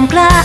I'm siempre.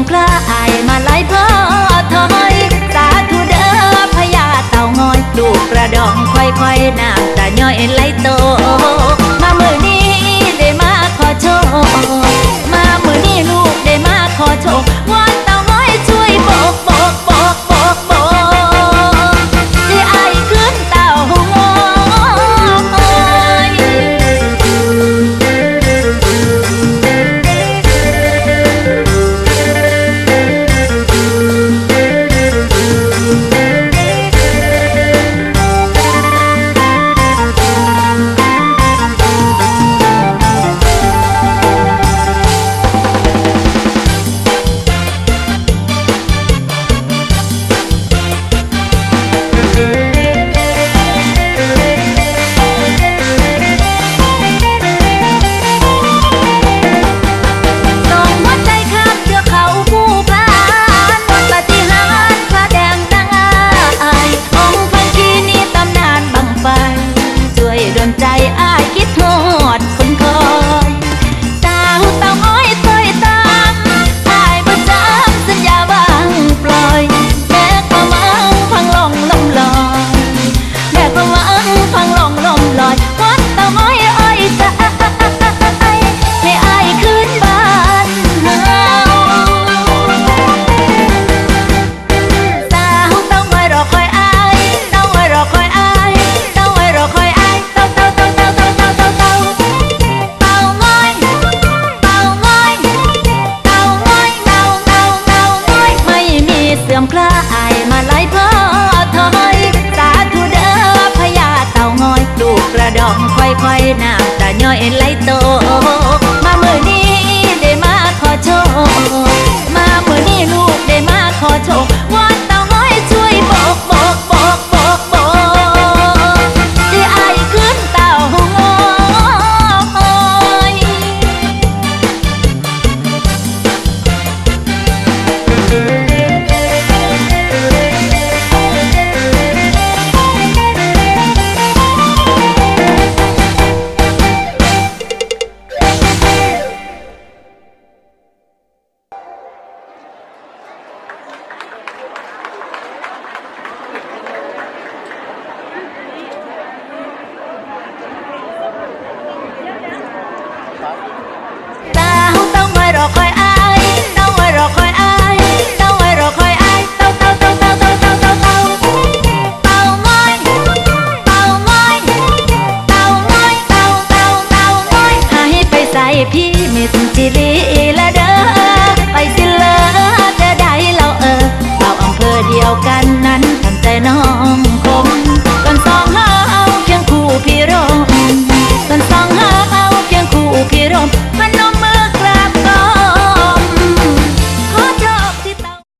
ความกล้าอายมาหลายบ่อถอยสาธุเด้อพญาเต่างอย ลูกกระดองค่อยๆนาำตาย่อยไหลโต ค่อยๆน้ำตาย่อยไหลโต tao không tao ngoài đó coi